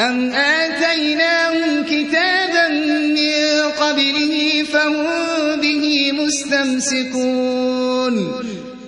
أَمْ آتَيْنَاهُمْ كِتَابًا مِّن قَبْلِهِ فَهُم بِهِ مُسْتَمْسِكُونَ